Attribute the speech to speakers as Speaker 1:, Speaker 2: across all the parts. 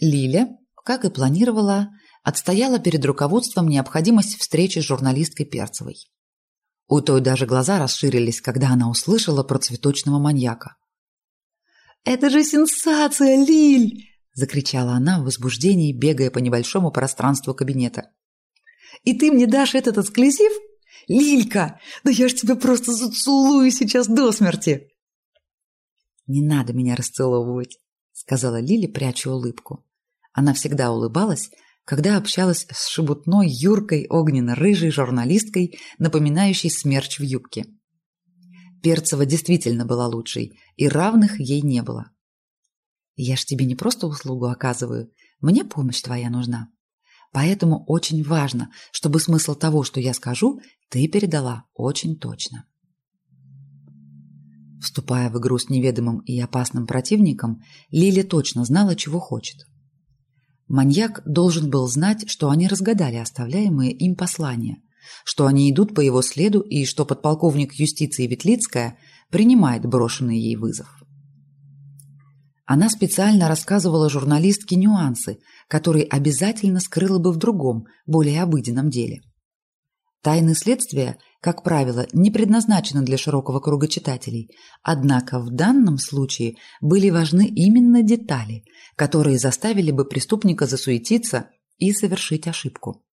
Speaker 1: Лиля, как и планировала, отстояла перед руководством необходимость встречи с журналисткой Перцевой. У той даже глаза расширились, когда она услышала про цветочного маньяка. «Это же сенсация, Лиль!» – закричала она в возбуждении, бегая по небольшому пространству кабинета. «И ты мне дашь этот эксклюзив? Лилька, да я ж тебя просто зацелую сейчас до смерти!» «Не надо меня расцеловывать», – сказала Лиля, пряча улыбку. Она всегда улыбалась, когда общалась с шебутной, юркой, огненно-рыжей журналисткой, напоминающей смерч в юбке. Перцева действительно была лучшей, и равных ей не было. «Я ж тебе не просто услугу оказываю, мне помощь твоя нужна. Поэтому очень важно, чтобы смысл того, что я скажу, ты передала очень точно». Вступая в игру с неведомым и опасным противником, Лиля точно знала, чего хочет – Маньяк должен был знать, что они разгадали оставляемые им послания, что они идут по его следу и что подполковник юстиции Ветлицкая принимает брошенный ей вызов. Она специально рассказывала журналистке нюансы, которые обязательно скрыла бы в другом, более обыденном деле. Тайны следствия, как правило, не предназначены для широкого круга читателей, однако в данном случае были важны именно детали, которые заставили бы преступника засуетиться и совершить ошибку.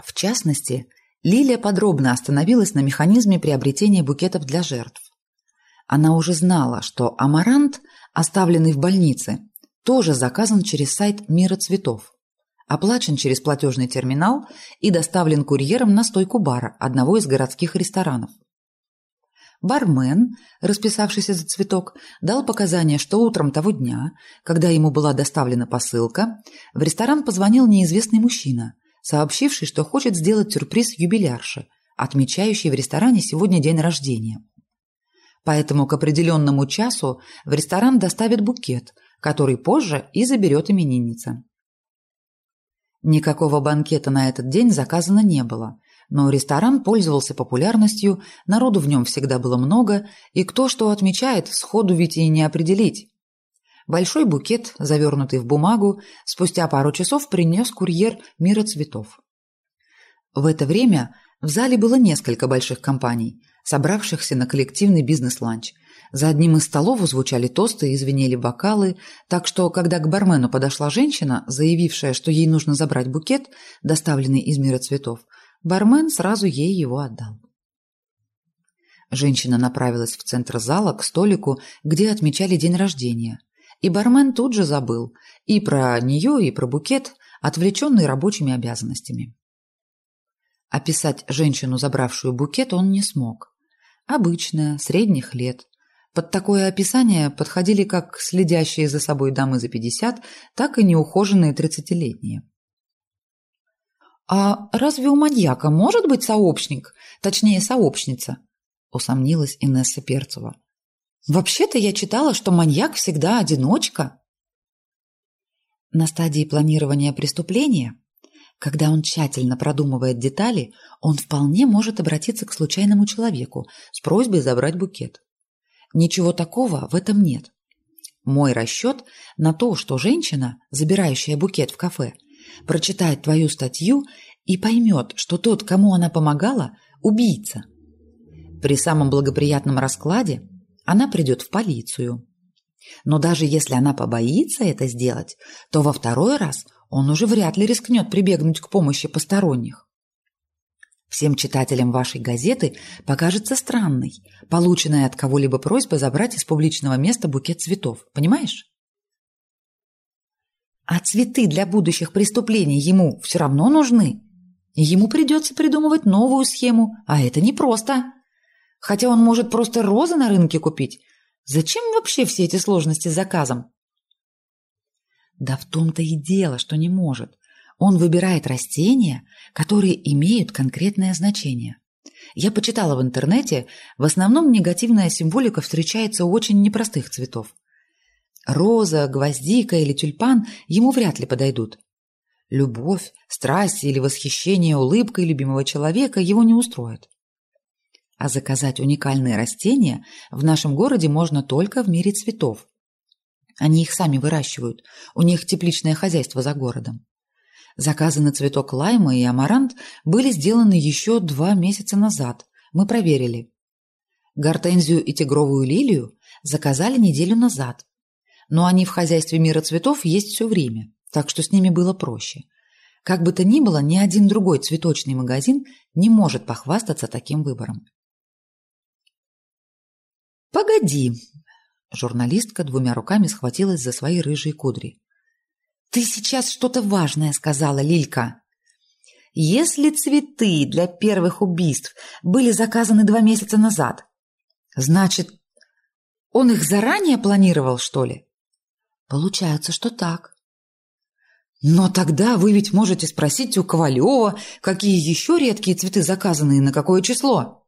Speaker 1: В частности, Лилия подробно остановилась на механизме приобретения букетов для жертв. Она уже знала, что амарант, оставленный в больнице, тоже заказан через сайт «Мира цветов», оплачен через платежный терминал и доставлен курьером на стойку бара одного из городских ресторанов. Бармен, расписавшийся за цветок, дал показания, что утром того дня, когда ему была доставлена посылка, в ресторан позвонил неизвестный мужчина, сообщивший, что хочет сделать сюрприз юбилярше, отмечающей в ресторане сегодня день рождения. Поэтому к определенному часу в ресторан доставят букет, который позже и заберет именинница. Никакого банкета на этот день заказано не было, но ресторан пользовался популярностью, народу в нем всегда было много, и кто что отмечает, сходу ведь и не определить. Большой букет, завернутый в бумагу, спустя пару часов принес курьер «Мира цветов». В это время в зале было несколько больших компаний, собравшихся на коллективный бизнес-ланч – за одним из столов звучали тосты и звенели бокалы, так что, когда к бармену подошла женщина, заявившая, что ей нужно забрать букет, доставленный из мира цветов, бармен сразу ей его отдал. Женщина направилась в центр зала к столику, где отмечали день рождения. И бармен тут же забыл и про нее, и про букет, отвлеченный рабочими обязанностями. Описать женщину, забравшую букет, он не смог. Обычная, средних лет, под такое описание подходили как следящие за собой дамы за 50, так и неухоженные тридцатилетние. «А разве у маньяка может быть сообщник, точнее сообщница?» – усомнилась Инесса Перцева. «Вообще-то я читала, что маньяк всегда одиночка». На стадии планирования преступления, когда он тщательно продумывает детали, он вполне может обратиться к случайному человеку с просьбой забрать букет. Ничего такого в этом нет. Мой расчет на то, что женщина, забирающая букет в кафе, прочитает твою статью и поймет, что тот, кому она помогала, убийца. При самом благоприятном раскладе она придет в полицию. Но даже если она побоится это сделать, то во второй раз он уже вряд ли рискнет прибегнуть к помощи посторонних. Всем читателям вашей газеты покажется странной, полученная от кого-либо просьба забрать из публичного места букет цветов. Понимаешь? А цветы для будущих преступлений ему все равно нужны. ему придется придумывать новую схему, а это непросто. Хотя он может просто розы на рынке купить. Зачем вообще все эти сложности с заказом? Да в том-то и дело, что не может. Он выбирает растения, которые имеют конкретное значение. Я почитала в интернете, в основном негативная символика встречается у очень непростых цветов. Роза, гвоздика или тюльпан ему вряд ли подойдут. Любовь, страсть или восхищение улыбкой любимого человека его не устроят. А заказать уникальные растения в нашем городе можно только в мире цветов. Они их сами выращивают. У них тепличное хозяйство за городом. Заказы на цветок лайма и амарант были сделаны еще два месяца назад. Мы проверили. Гортензию и тигровую лилию заказали неделю назад. Но они в хозяйстве мира цветов есть все время, так что с ними было проще. Как бы то ни было, ни один другой цветочный магазин не может похвастаться таким выбором. «Погоди!» Журналистка двумя руками схватилась за свои рыжие кудри. «Ты сейчас что-то важное сказала, Лилька!» «Если цветы для первых убийств были заказаны два месяца назад, значит, он их заранее планировал, что ли?» «Получается, что так», но тогда вы ведь можете спросить у Ковалева, какие еще редкие цветы заказаны и на какое число.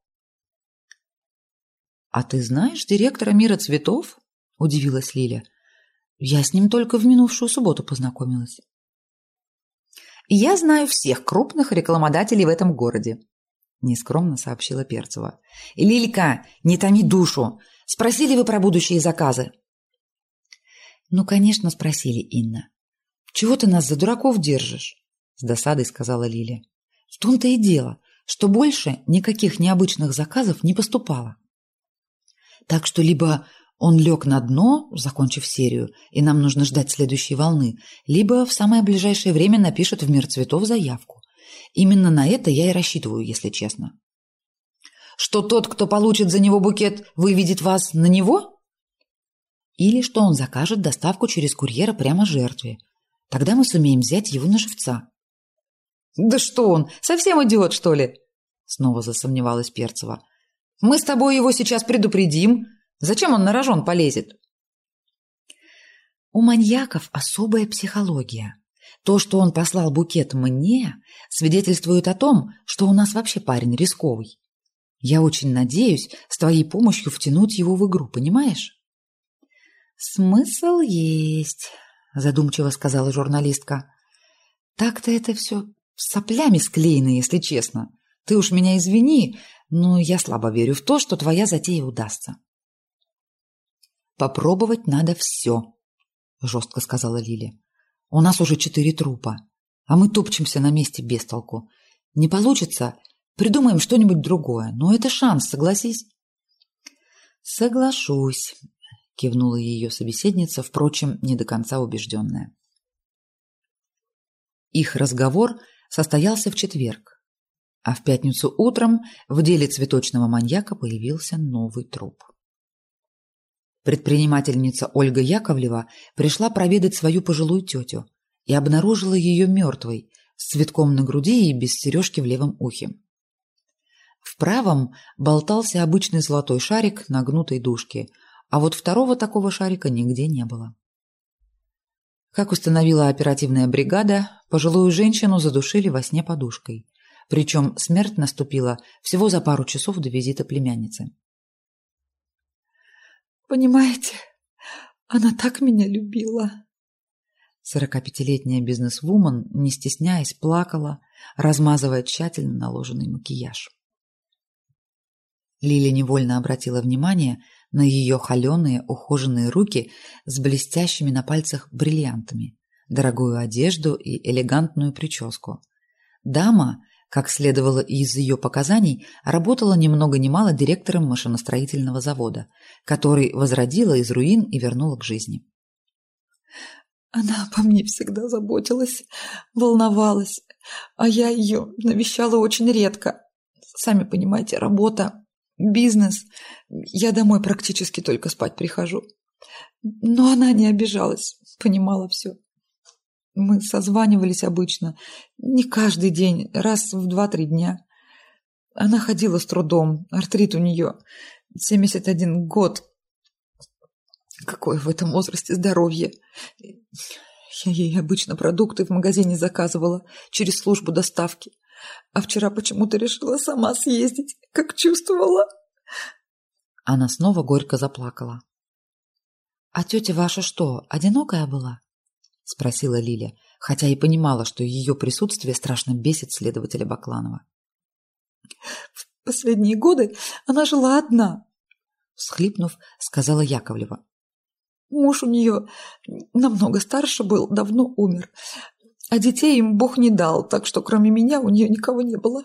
Speaker 1: А ты знаешь директора мира цветов? Удивилась Лиля. Я с ним только в минувшую субботу познакомилась. Я знаю всех крупных рекламодателей в этом городе, нескромно сообщила Перцева. Лилька, не томи душу. Спросили вы про будущие заказы? Ну, конечно, спросили, Инна. «Чего ты нас за дураков держишь?» – с досадой сказала Лиля. «В том-то и дело, что больше никаких необычных заказов не поступало. Так что либо он лег на дно, закончив серию, и нам нужно ждать следующей волны, либо в самое ближайшее время напишет в мир цветов заявку. Именно на это я и рассчитываю, если честно. Что тот, кто получит за него букет, выведет вас на него? Или что он закажет доставку через курьера прямо жертве – Тогда мы сумеем взять его на живца. «Да что он, совсем идиот, что ли?» Снова засомневалась Перцева. «Мы с тобой его сейчас предупредим. Зачем он на рожон полезет?» У маньяков особая психология. То, что он послал букет мне, свидетельствует о том, что у нас вообще парень рисковый. Я очень надеюсь с твоей помощью втянуть его в игру, понимаешь? Смысл есть, задумчиво сказала журналистка. Так-то это все соплями склеено, если честно. Ты уж меня извини, но я слабо верю в то, что твоя затея удастся. Попробовать надо все, жестко сказала Лиля. У нас уже четыре трупа, а мы топчемся на месте без толку. Не получится, придумаем что-нибудь другое. Но это шанс, согласись. Соглашусь, кивнула ее собеседница, впрочем, не до конца убежденная. Их разговор состоялся в четверг, а в пятницу утром в деле цветочного маньяка появился новый труп. Предпринимательница Ольга Яковлева пришла проведать свою пожилую тетю и обнаружила ее мертвой, с цветком на груди и без сережки в левом ухе. В правом болтался обычный золотой шарик на гнутой дужке, а вот второго такого шарика нигде не было. Как установила оперативная бригада, пожилую женщину задушили во сне подушкой. Причем смерть наступила всего за пару часов до визита племянницы.
Speaker 2: «Понимаете, она так меня любила!»
Speaker 1: 45-летняя бизнесвумен, не стесняясь, плакала, размазывая тщательно наложенный макияж. Лили невольно обратила внимание на ее холеные ухоженные руки с блестящими на пальцах бриллиантами, дорогую одежду и элегантную прическу. Дама, как следовало из ее показаний, работала ни много ни мало директором машиностроительного завода, который возродила из руин и вернула к жизни.
Speaker 2: Она обо мне всегда заботилась, волновалась, а я ее навещала очень редко. Сами понимаете, работа бизнес. Я домой практически только спать прихожу. Но она не обижалась, понимала все. Мы созванивались обычно, не каждый день, раз в два-три дня. Она ходила с трудом, артрит у нее, 71 год. Какое в этом возрасте здоровье. Я ей обычно продукты в магазине заказывала через службу доставки. А вчера почему-то решила сама съездить, как чувствовала.
Speaker 1: Она снова горько заплакала. «А тетя ваша что, одинокая была?» — спросила Лиля, хотя и понимала, что ее присутствие страшно бесит следователя Бакланова.
Speaker 2: «В последние годы она жила одна», —
Speaker 1: всхлипнув, сказала Яковлева.
Speaker 2: Муж у нее намного старше был, давно умер. А детей им Бог не дал, так что кроме меня у нее никого не было.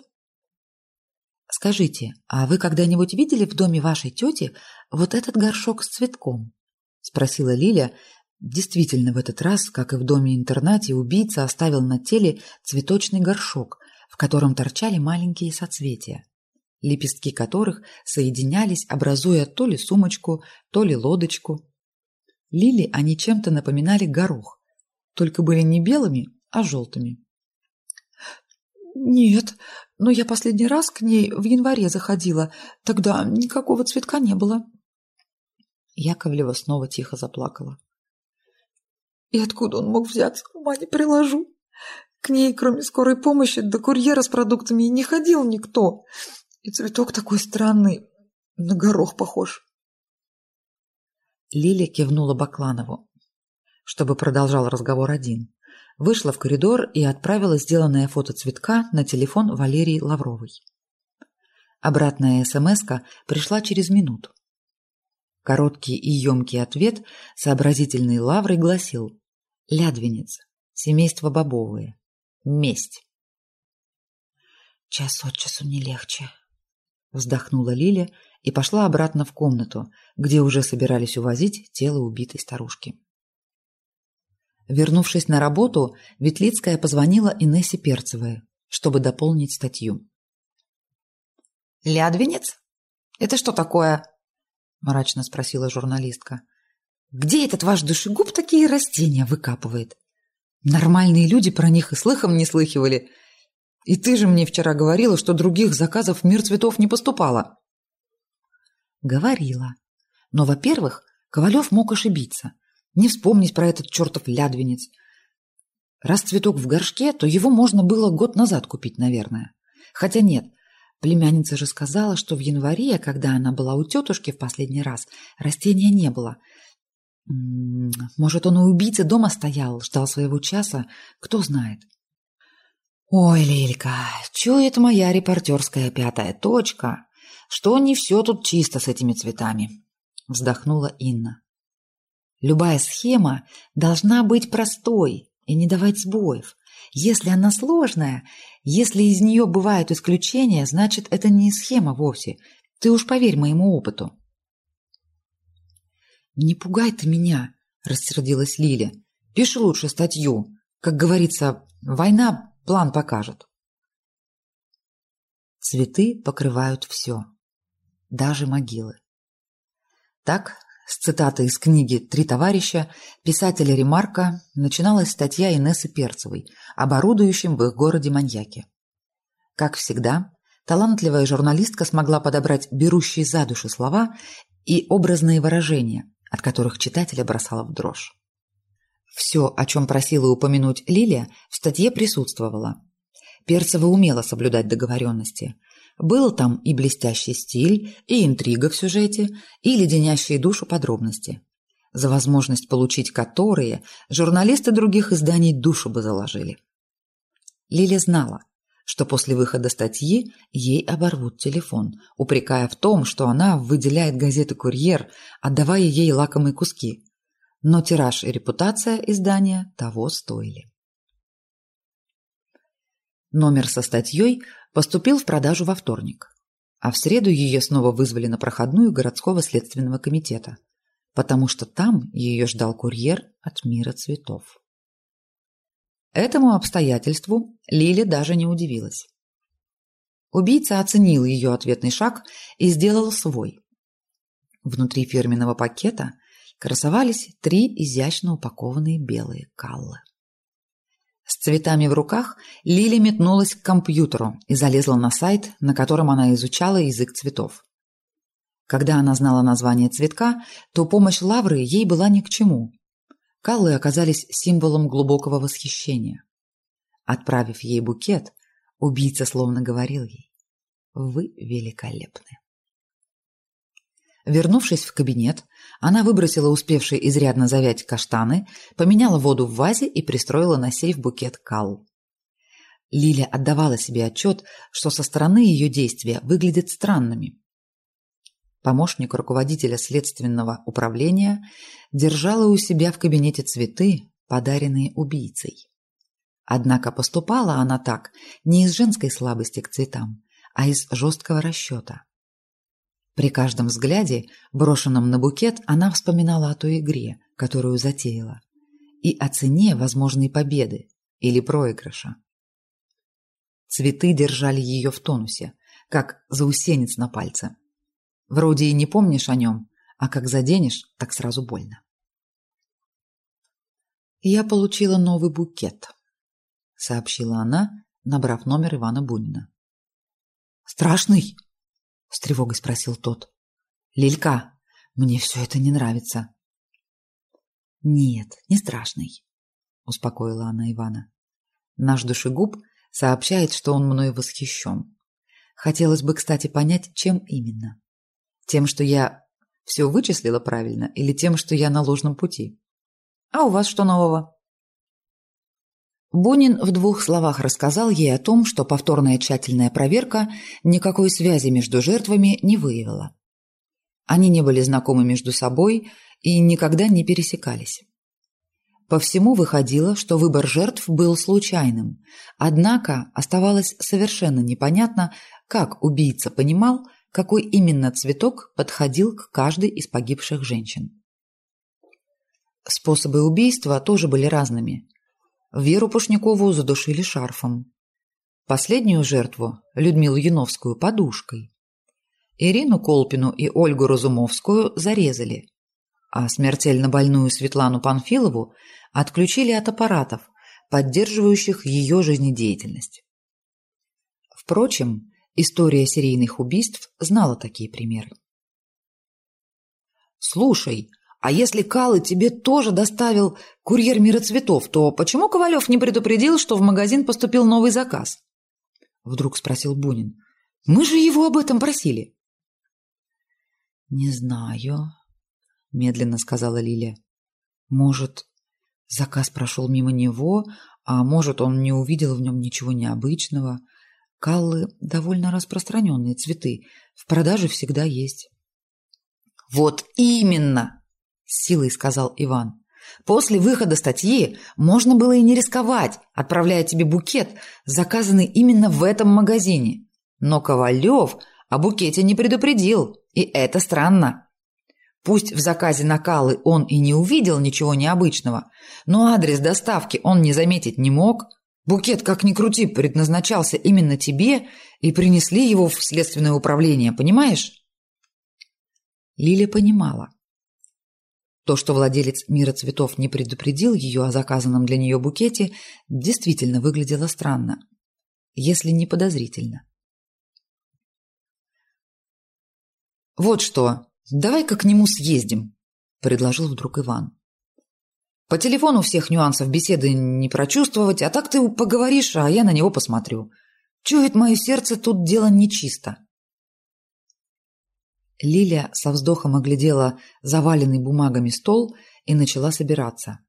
Speaker 1: Скажите, а вы когда-нибудь видели в доме вашей тети вот этот горшок с цветком? Спросила Лиля. Действительно, в этот раз, как и в доме-интернате, убийца оставил на теле цветочный горшок, в котором торчали маленькие соцветия, лепестки которых соединялись, образуя то ли сумочку, то ли лодочку. Лили они чем-то напоминали горох, только были не белыми, а желтыми.
Speaker 2: «Нет, но я последний раз к ней в январе заходила. Тогда никакого цветка не было».
Speaker 1: Яковлева снова тихо заплакала.
Speaker 2: «И откуда он мог взяться? Ума не приложу. К ней, кроме скорой помощи, до курьера с продуктами не ходил никто. И цветок такой странный, на горох похож».
Speaker 1: Лиля кивнула Бакланову, чтобы продолжал разговор один. Вышла в коридор и отправила сделанное фото цветка на телефон Валерии Лавровой. Обратная смс пришла через минуту. Короткий и емкий ответ сообразительной Лаврой гласил «Лядвинец. Семейство Бобовые. Месть».
Speaker 2: «Час от часу не легче», — вздохнула
Speaker 1: Лиля и пошла обратно в комнату, где уже собирались увозить тело убитой старушки. Вернувшись на работу, Ветлицкая позвонила Инессе Перцевой, чтобы дополнить статью.
Speaker 3: «Лядвинец? Это что такое?» – мрачно спросила журналистка. «Где этот ваш душегуб такие растения выкапывает? Нормальные люди про них и слыхом не слыхивали. И ты же мне вчера говорила, что других заказов в мир цветов не поступало».
Speaker 1: Говорила. Но, во-первых, Ковалев мог ошибиться, не вспомнить про этот чертов лядвинец. Раз цветок в горшке, то его можно было год назад купить, наверное. Хотя нет, племянница же сказала, что в январе, когда она была у тетушки в последний раз, растения не было. Может, он у убийцы дома стоял, ждал своего часа, кто знает.
Speaker 3: Ой, Лилька, чует моя репортерская пятая точка, что не все тут чисто с этими цветами, вздохнула Инна. Любая схема должна быть простой и не давать сбоев. Если она сложная, если из нее бывают исключения, значит, это не схема вовсе. Ты уж поверь моему опыту.
Speaker 1: «Не пугай ты меня», – рассердилась Лиля. «Пиши лучше статью. Как говорится, война план покажет». Цветы покрывают все, даже могилы. Так, с цитатой из книги «Три товарища» писателя Ремарка начиналась статья Инессы Перцевой об орудующем в их городе маньяке. Как всегда, талантливая журналистка смогла подобрать берущие за души слова и образные выражения, от которых читателя бросала в дрожь. Все, о чем просила упомянуть Лилия, в статье присутствовало. Перцева умела соблюдать договоренности, был там и блестящий стиль, и интрига в сюжете, и леденящие душу подробности, за возможность получить которые журналисты других изданий душу бы заложили. Лиля знала, что после выхода статьи ей оборвут телефон, упрекая в том, что она выделяет газеты «Курьер», отдавая ей лакомые куски. Но тираж и репутация издания того стоили. Номер со статьей поступил в продажу во вторник, а в среду ее снова вызвали на проходную городского следственного комитета, потому что там ее ждал курьер от мира цветов. Этому обстоятельству Лиля даже не удивилась. Убийца оценил ее ответный шаг и сделал свой. Внутри фирменного пакета красовались три изящно упакованные белые каллы. С цветами в руках Лили метнулась к компьютеру и залезла на сайт, на котором она изучала язык цветов. Когда она знала название цветка, то помощь Лавры ей была ни к чему. Каллы оказались символом глубокого восхищения. Отправив ей букет, убийца словно говорил ей «Вы великолепны». Вернувшись в кабинет, она выбросила успевшие изрядно завять каштаны, поменяла воду в вазе и пристроила на сейф букет кал. Лиля отдавала себе отчет, что со стороны ее действия выглядят странными. Помощник руководителя следственного управления, держала у себя в кабинете цветы, подаренные убийцей. Однако поступала она так не из женской слабости к цветам, а из жесткого расчета. При каждом взгляде, брошенном на букет, она вспоминала о той игре, которую затеяла, и о цене возможной победы или проигрыша. Цветы держали ее в тонусе, как заусенец на пальце. Вроде и не помнишь о нем, а как заденешь, так сразу больно. «Я получила новый букет», — сообщила она, набрав номер Ивана Бунина. «Страшный?» — с тревогой спросил тот. «Лилька, мне все это не нравится». «Нет, не страшный», — успокоила она Ивана. «Наш душегуб сообщает, что он мной восхищен. Хотелось бы, кстати, понять, чем именно. Тем, что я все вычислила правильно, или тем, что я на ложном пути? А у вас что нового?» Бунин в двух словах рассказал ей о том, что повторная тщательная проверка никакой связи между жертвами не выявила. Они не были знакомы между собой и никогда не пересекались. По всему выходило, что выбор жертв был случайным, однако оставалось совершенно непонятно, как убийца понимал, какой именно цветок подходил к каждой из погибших женщин. Способы убийства тоже были разными. Веру Пушнякову задушили шарфом. Последнюю жертву, Людмилу Яновскую, подушкой. Ирину Колпину и Ольгу Разумовскую зарезали, а смертельно больную Светлану Панфилову отключили от аппаратов, поддерживающих ее жизнедеятельность. Впрочем, история серийных убийств знала такие примеры. «Слушай, а если Калы тебе тоже доставил курьер мира цветов, то почему Ковалев не предупредил, что в магазин поступил новый заказ? Вдруг спросил Бунин. Мы же его об этом просили. Не знаю, медленно сказала Лиля. Может, заказ прошел мимо него, а может, он не увидел в нем ничего необычного. Каллы – довольно распространенные цветы, в продаже всегда есть. «Вот именно!» с силой сказал Иван. После выхода статьи можно было и не рисковать, отправляя тебе букет, заказанный именно в этом магазине. Но Ковалев о букете не предупредил, и это странно. Пусть в заказе накалы он и не увидел ничего необычного, но адрес доставки он не заметить не мог. Букет, как ни крути, предназначался именно тебе, и принесли его в следственное управление, понимаешь? Лиля понимала. То, что владелец мира цветов не предупредил ее о заказанном для нее букете, действительно выглядело странно, если не подозрительно. «Вот что, давай-ка к нему съездим», – предложил вдруг Иван. «По телефону всех нюансов беседы не прочувствовать, а так ты поговоришь, а я на него посмотрю. Чует мое сердце, тут дело нечисто». Лиля со вздохом оглядела заваленный бумагами стол и начала собираться.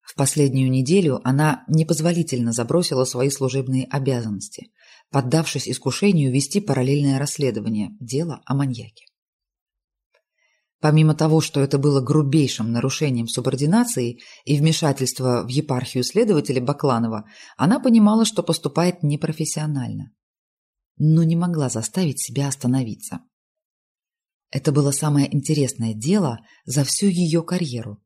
Speaker 1: В последнюю неделю она непозволительно забросила свои служебные обязанности, поддавшись искушению вести параллельное расследование дела о маньяке. Помимо того, что это было грубейшим нарушением субординации и вмешательства в епархию следователя Бакланова, она понимала, что поступает непрофессионально. Но не могла заставить себя остановиться. Это было самое интересное дело за всю ее карьеру.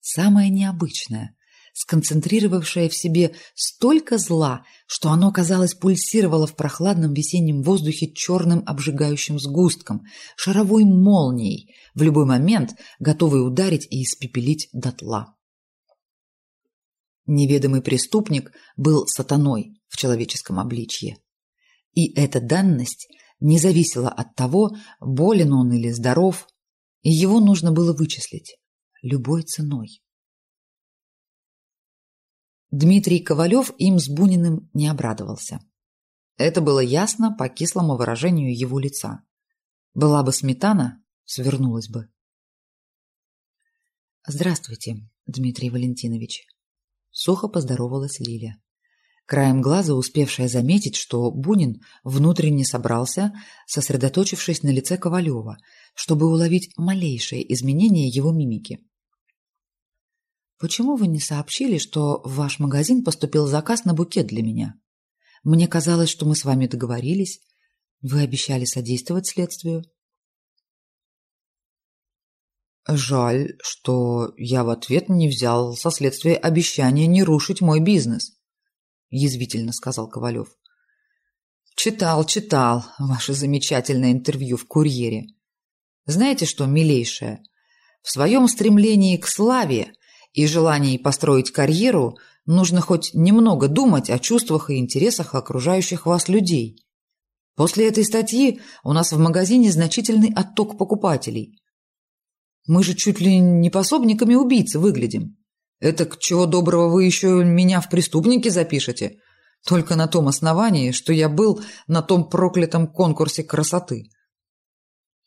Speaker 1: Самое необычное, сконцентрировавшее в себе столько зла, что оно, казалось, пульсировало в прохладном весеннем воздухе черным обжигающим сгустком, шаровой молнией, в любой момент готовый ударить и испепелить дотла. Неведомый преступник был сатаной в человеческом обличье. И эта данность – не зависело от того, болен он или здоров, и его нужно было вычислить любой ценой. Дмитрий Ковалев им с Буниным не обрадовался. Это было ясно по кислому выражению его лица. Была бы сметана, свернулась бы. «Здравствуйте, Дмитрий Валентинович», — сухо поздоровалась Лиля. краем глаза успевшая заметить, что Бунин внутренне собрался, сосредоточившись на лице Ковалева, чтобы уловить малейшее изменение его мимики. «Почему вы не сообщили, что в ваш магазин поступил заказ на букет для меня? Мне казалось, что мы с вами договорились. Вы обещали содействовать следствию».
Speaker 3: Жаль, что я в ответ не взял со следствия обещания не рушить мой бизнес, язвительно сказал Ковалев. Читал, читал ваше замечательное интервью в «Курьере». Знаете что, милейшая, в своем стремлении к славе и желании построить карьеру нужно хоть немного думать о чувствах и интересах окружающих вас людей. После этой статьи у нас в магазине значительный отток покупателей – мы же чуть ли не пособниками убийцы выглядим. Это к чего доброго вы еще меня в преступники запишете? Только на том основании, что я был на том проклятом конкурсе красоты.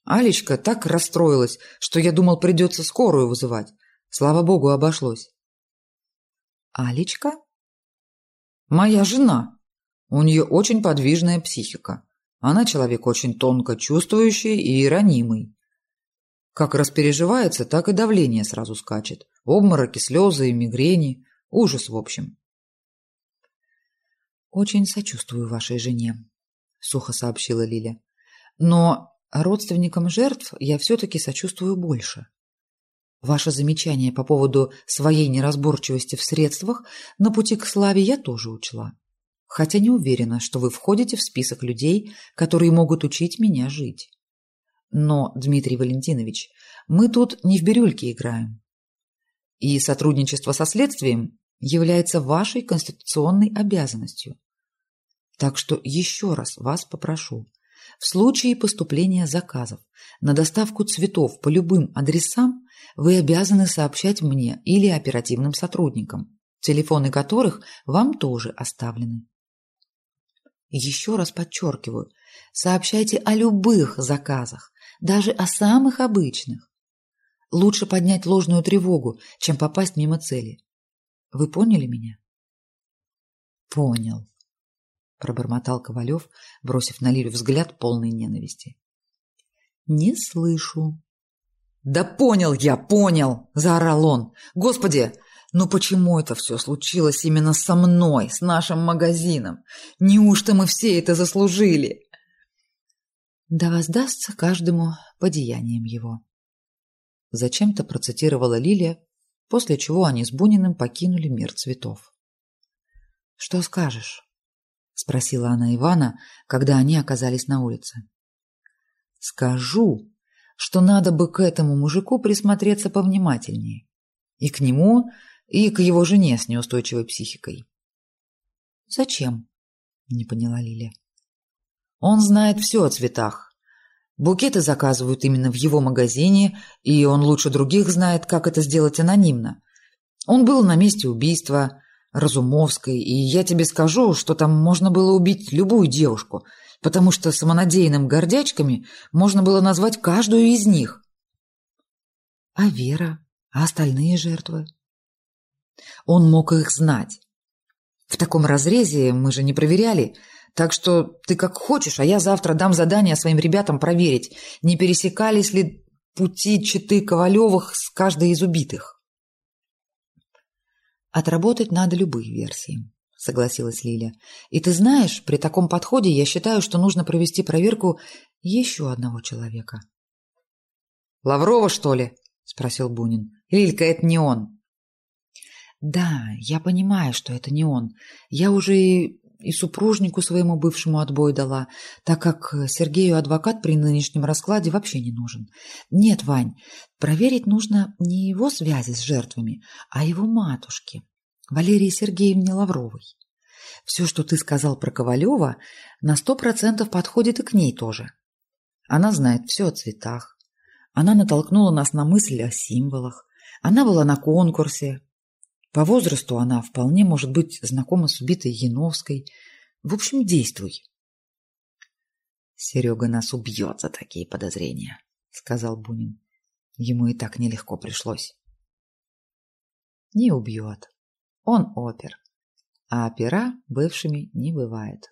Speaker 3: Алечка так расстроилась, что я думал, придется скорую вызывать. Слава богу, обошлось.
Speaker 1: Алечка?
Speaker 3: Моя жена. У нее очень подвижная психика. Она человек очень тонко чувствующий и ранимый. Как распереживается, так и давление сразу скачет. Обмороки, слезы и мигрени. Ужас, в общем.
Speaker 1: «Очень сочувствую вашей жене», — сухо сообщила Лиля. «Но родственникам жертв я все-таки сочувствую больше. Ваше замечание по поводу своей неразборчивости в средствах на пути к славе я тоже учла. Хотя не уверена, что вы входите в список людей, которые могут учить меня жить. Но, Дмитрий Валентинович, мы тут не в бирюльке играем. И сотрудничество со следствием является вашей конституционной обязанностью. Так что еще раз вас попрошу, в случае поступления заказов на доставку цветов по любым адресам вы обязаны сообщать мне или оперативным сотрудникам, телефоны которых вам тоже оставлены. Еще раз подчеркиваю, сообщайте о любых заказах, даже о самых обычных. Лучше поднять ложную тревогу, чем попасть мимо цели. Вы поняли меня?
Speaker 3: Понял, пробормотал Ковалев, бросив на Лилю взгляд полной ненависти.
Speaker 1: Не слышу.
Speaker 3: Да понял я, понял, заорал он. Господи, ну почему это все случилось именно со мной, с нашим магазином? Неужто мы все это заслужили?
Speaker 1: да воздастся каждому по деяниям его. Зачем-то процитировала Лилия, после чего они с Буниным покинули мир цветов. «Что скажешь?» — спросила она Ивана, когда они оказались на улице.
Speaker 3: «Скажу, что надо бы к этому мужику присмотреться повнимательнее. И к нему, и к его жене с неустойчивой психикой».
Speaker 1: «Зачем?» — не поняла Лилия.
Speaker 3: Он знает все о цветах. Букеты заказывают именно в его магазине, и он лучше других знает, как это сделать анонимно. Он был на месте убийства Разумовской, и я тебе скажу, что там можно было убить любую девушку, потому что самонадеянным гордячками можно было назвать каждую из них.
Speaker 1: А Вера? А остальные жертвы?
Speaker 3: Он мог их знать. В таком разрезе мы же не проверяли – так что ты как хочешь, а я завтра дам задание своим ребятам проверить, не пересекались ли пути читы Ковалевых с каждой из убитых.
Speaker 1: Отработать надо любые версии, согласилась Лиля. И ты знаешь, при таком подходе я считаю, что нужно провести проверку еще одного человека.
Speaker 3: Лаврова, что ли? спросил Бунин. Лилька, это не он.
Speaker 1: Да, я понимаю, что это не он. Я уже и супружнику своему бывшему отбой дала, так как Сергею адвокат при нынешнем раскладе вообще не нужен. Нет, Вань, проверить нужно не его связи с жертвами, а его матушки, Валерии Сергеевне Лавровой. Все, что ты сказал про Ковалева, на сто процентов подходит и к ней тоже. Она знает все о цветах. Она натолкнула нас на мысль о символах. Она была на конкурсе, по возрасту она вполне может быть знакома с убитой Яновской. В общем, действуй.
Speaker 3: Серега нас убьет за такие подозрения, сказал Бунин. Ему и так нелегко пришлось.
Speaker 1: Не убьет. Он опер. а пера бывшими не бывает.